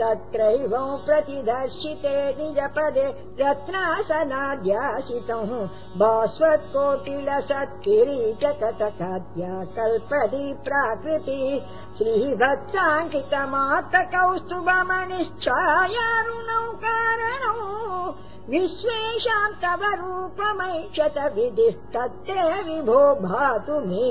तत्रैव प्रतिदर्शिते निजपदे रत्नाशनाध्यासितुः भास्वत्कोटिल सत्किरीटकथ काद्या कल्पति प्राकृति श्रीभत्साङ्कितमातकौस्तुभमनिश्चायारुणौ कारणौ। विश्वेषां तव रूपमैक्षत विधिस्तत्ते विभो भातु मे।